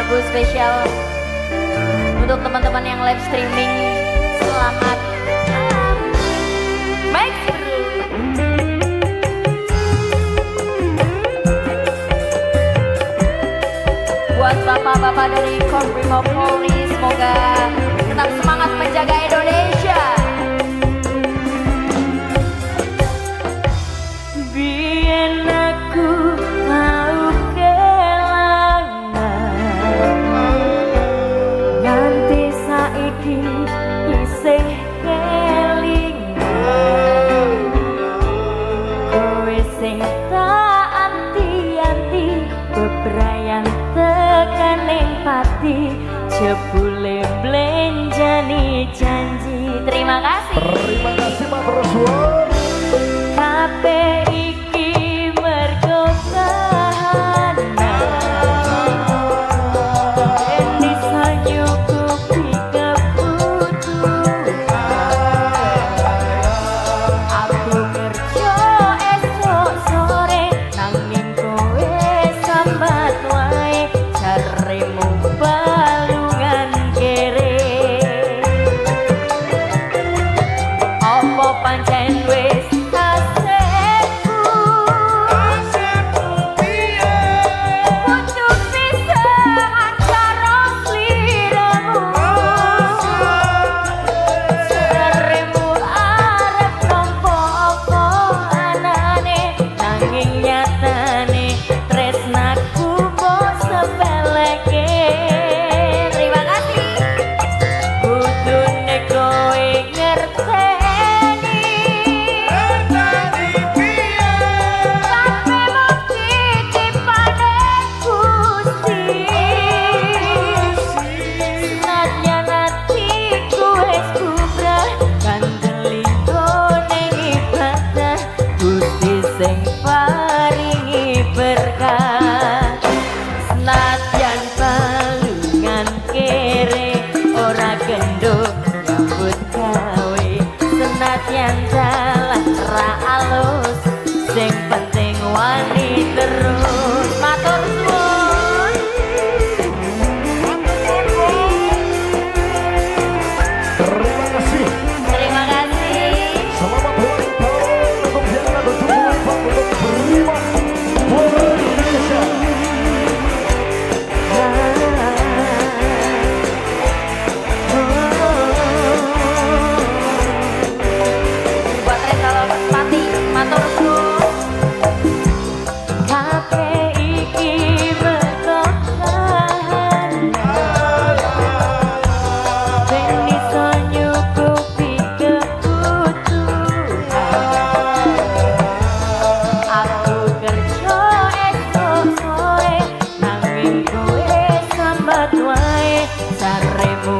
lagu spesial. Untuk teman-teman yang live streaming. Selamat buat bapak-bapak dari Korprimo Polri semoga tetap semangat menjaga Indonesia. Jepule belanja nih janji. Terima kasih. Terima kasih Pak Roswan Kape and ten. alus sing Sanremo.